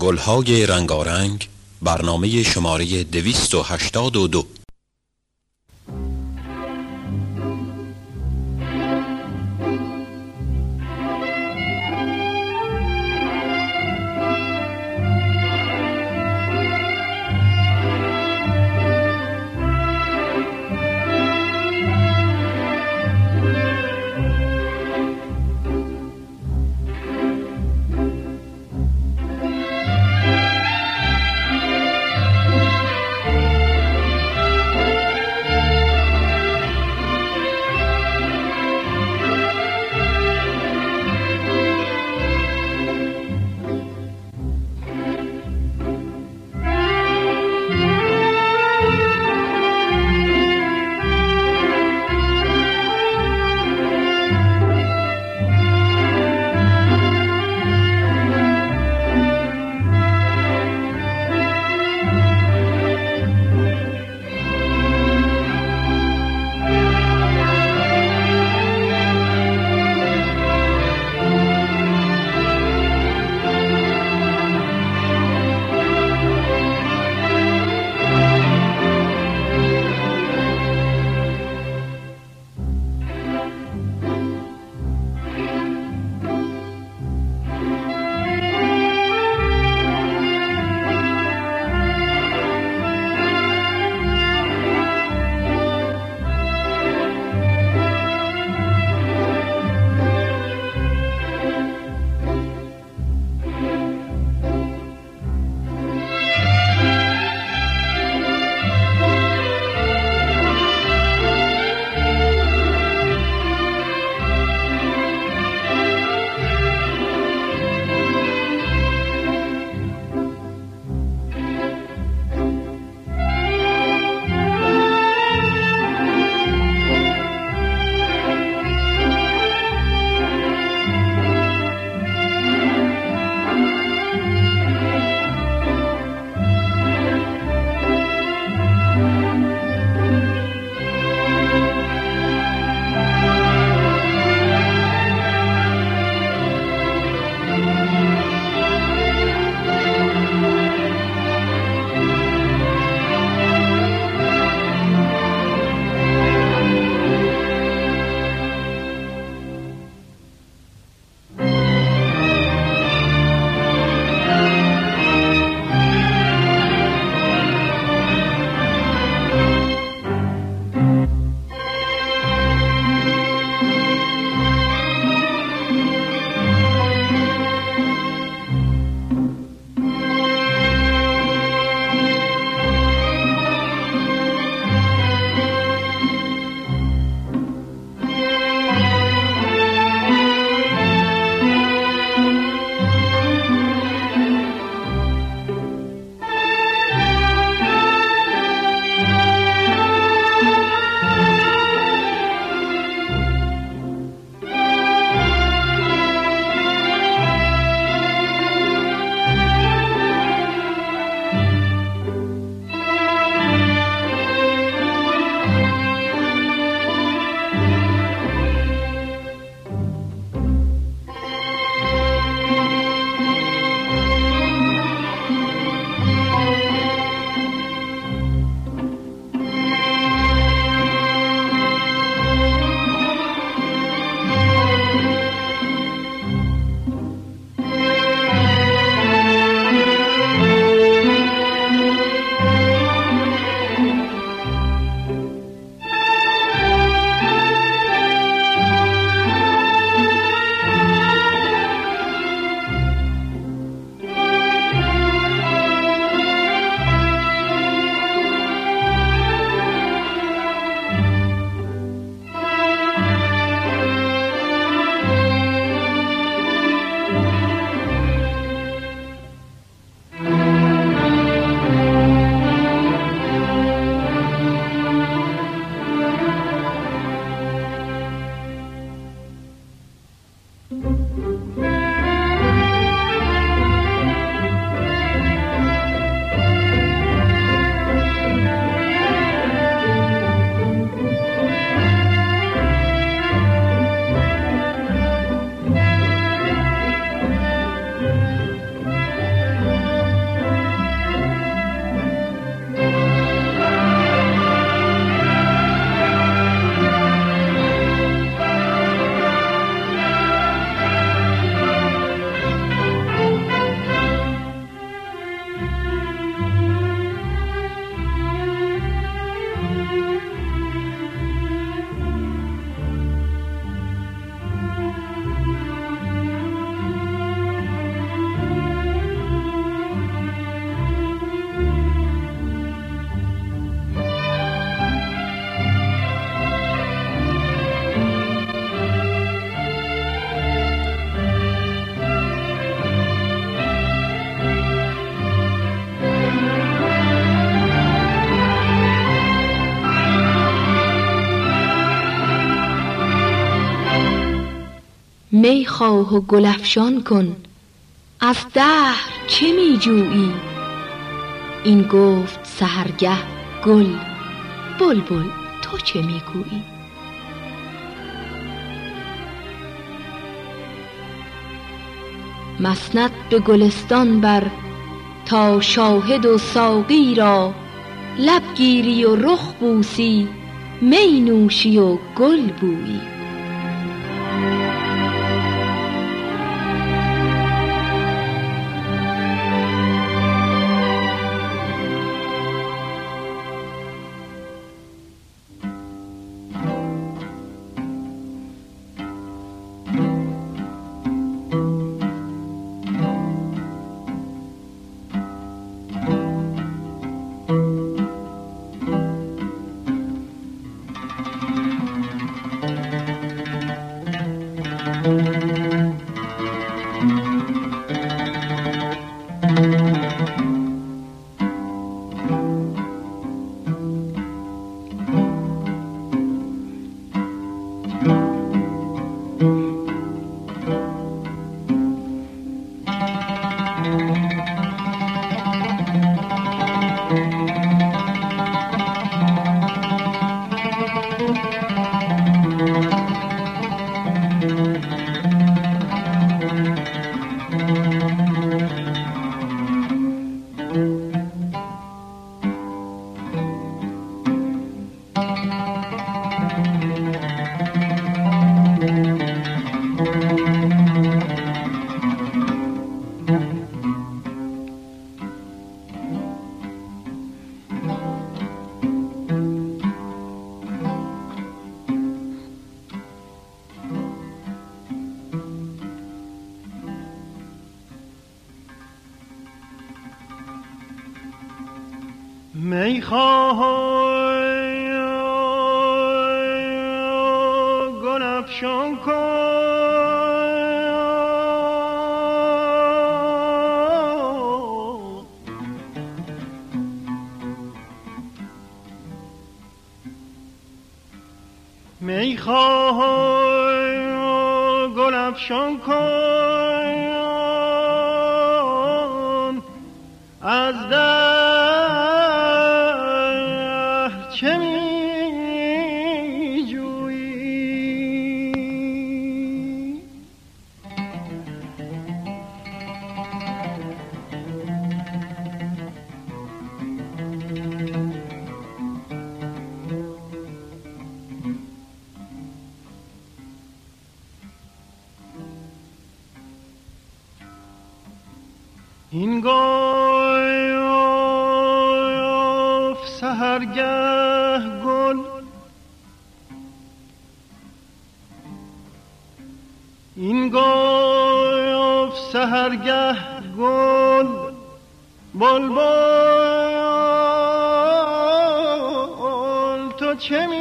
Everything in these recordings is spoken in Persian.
گلهای رنگارنگ برنامه شماره 282 می خواه و گلفشان کن. از دهر چه میجویی؟ این گفت سهرگه گل. بلبل تو چه می گویی مسند به گلستان بر تا شاهد و ساقی را. لب گیری و رخ بوسی می نوشی و گل بویی. می گل افشان کن. می گل افشان کن. این گفت سهرگه گل. این گفت سهرگه گل. بلبل تو چه می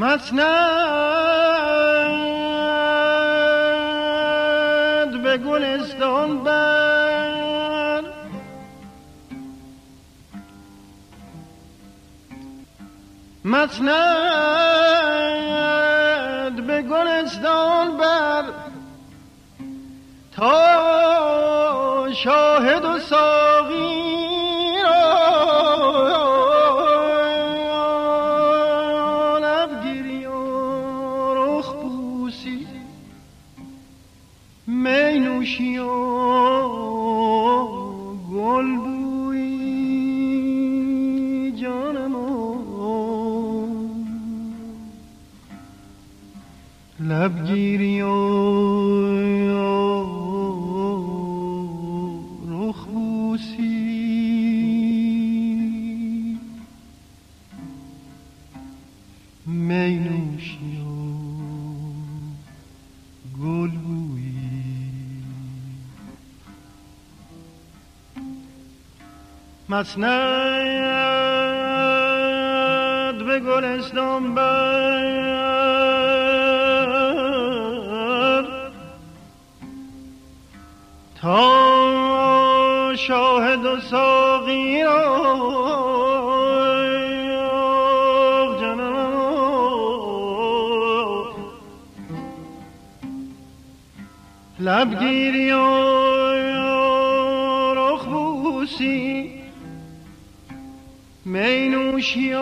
مسند به گلستان بر. مسند به گلستان بر. تا شاهد لبگیری مسند به گلستان بر. تا شاهد و ساقی لبگیری و رخ بوسی می نوشی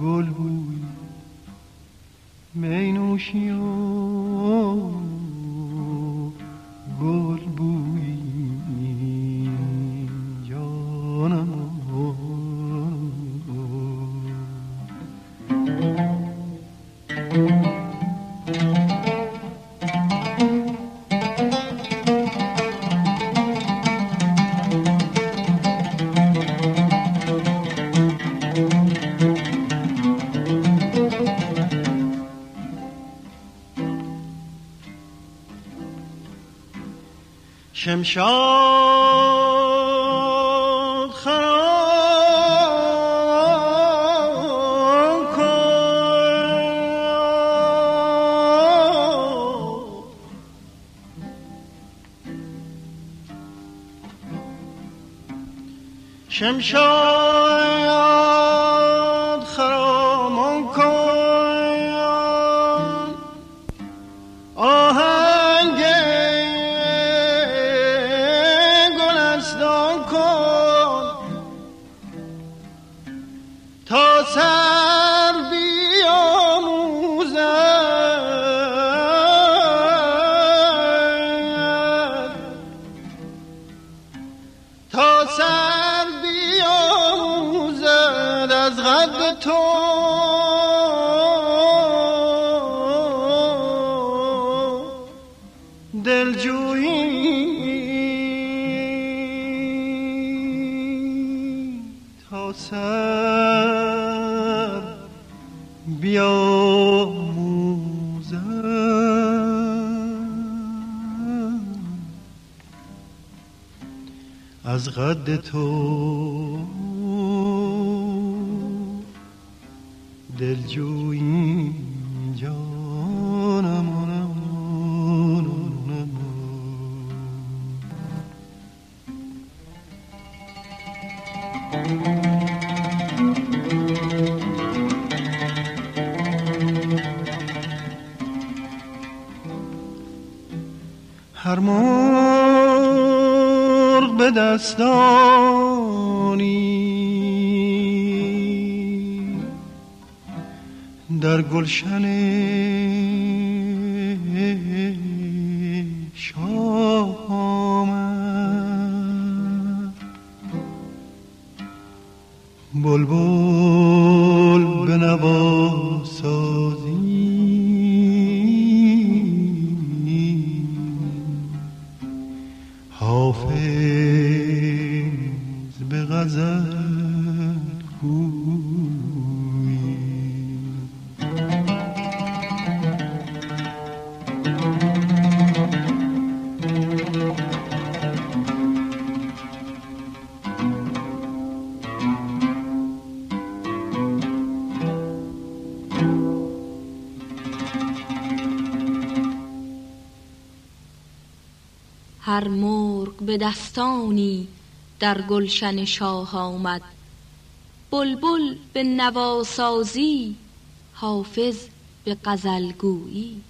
گل بوی می نوشی شمشاد دلجویی. تا سر بیاموزد از قد تو دلجویی به دستانی. در گلشن شاه آمد بلبل هر مرغ به دستانی در گلشن شاه آمد. بلبل به نواسازی حافظ به غزلگویی.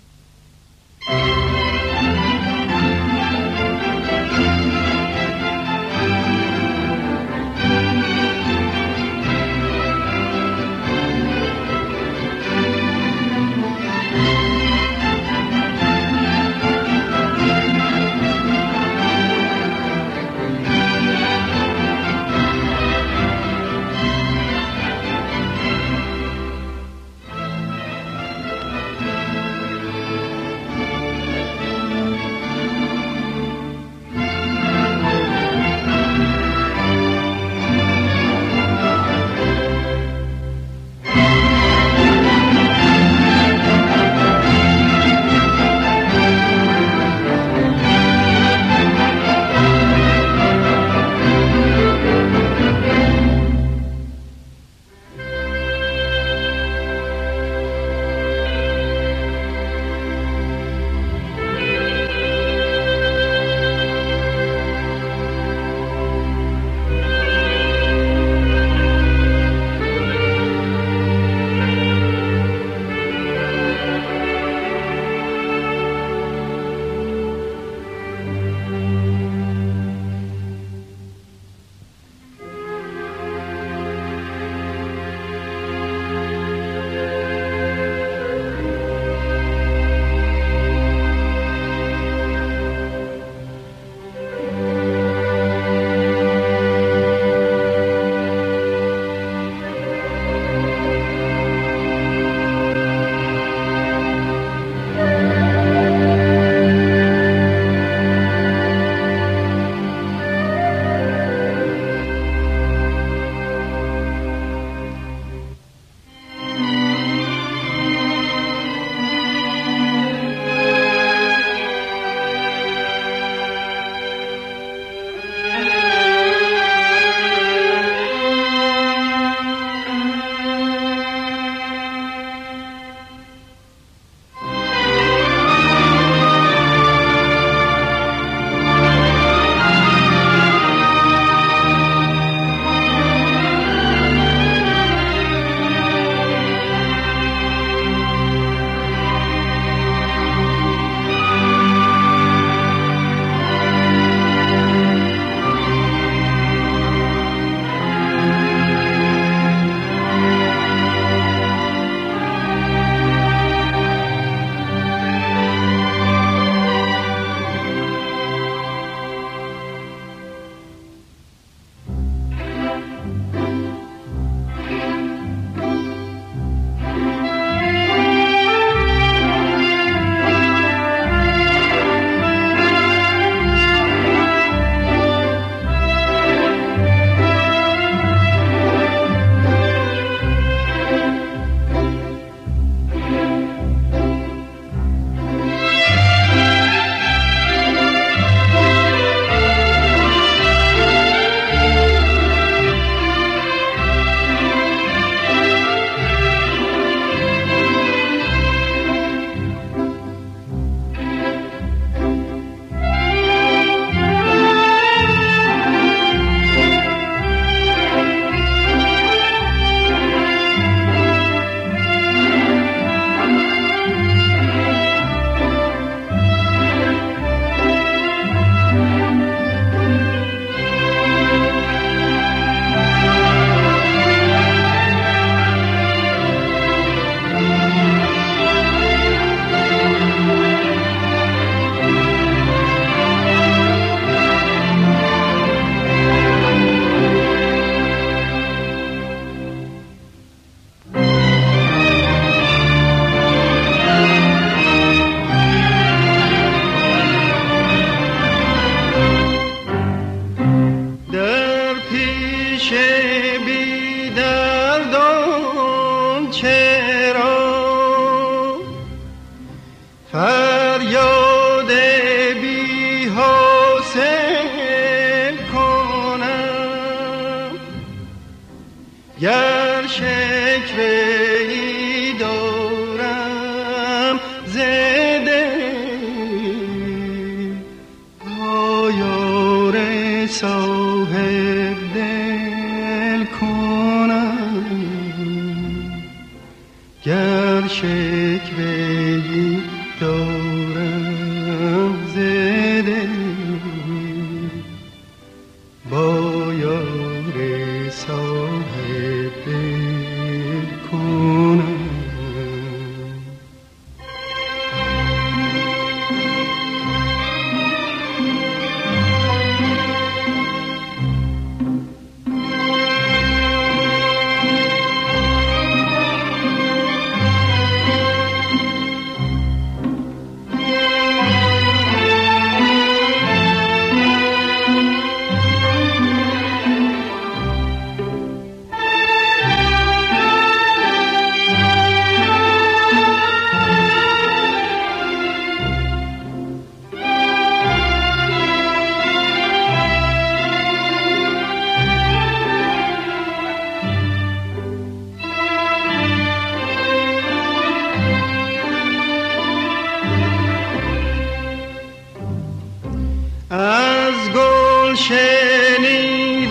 شنیدم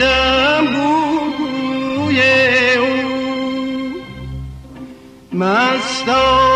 بوی او. مستانه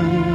که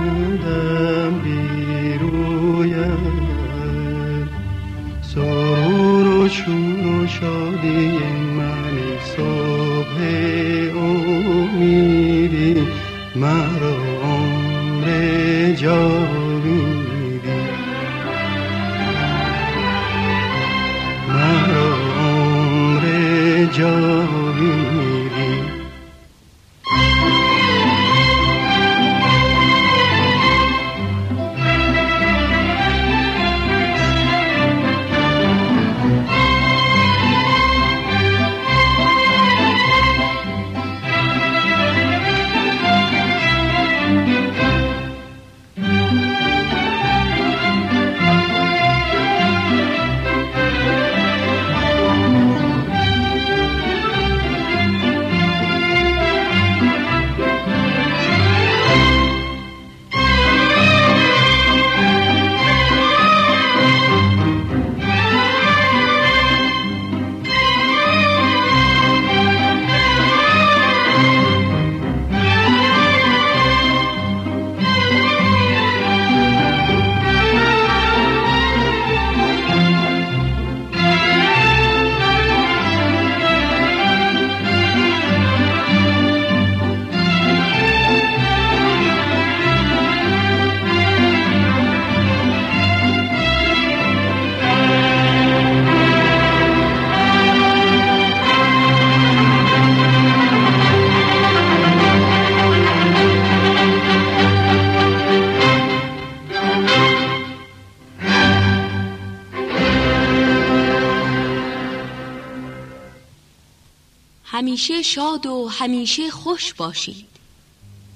همیشه شاد و همیشه خوش باشید.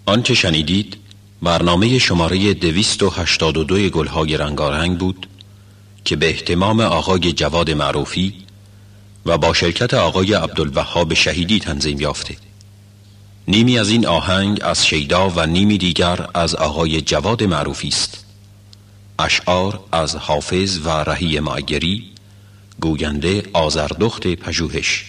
آنچه شنیدید برنامه شماره دویست و هشتاد و دوی گلهای رنگارنگ بود که به احتمام آقای جواد معروفی و با شرکت آقای عبدالوهاب شهیدی تنظیم یافته. نیمی از این آهنگ از شیدا و نیمی دیگر از آقای جواد معروفی است. اشعار از حافظ و رهی معگری گوینده آزردخت پژوهش.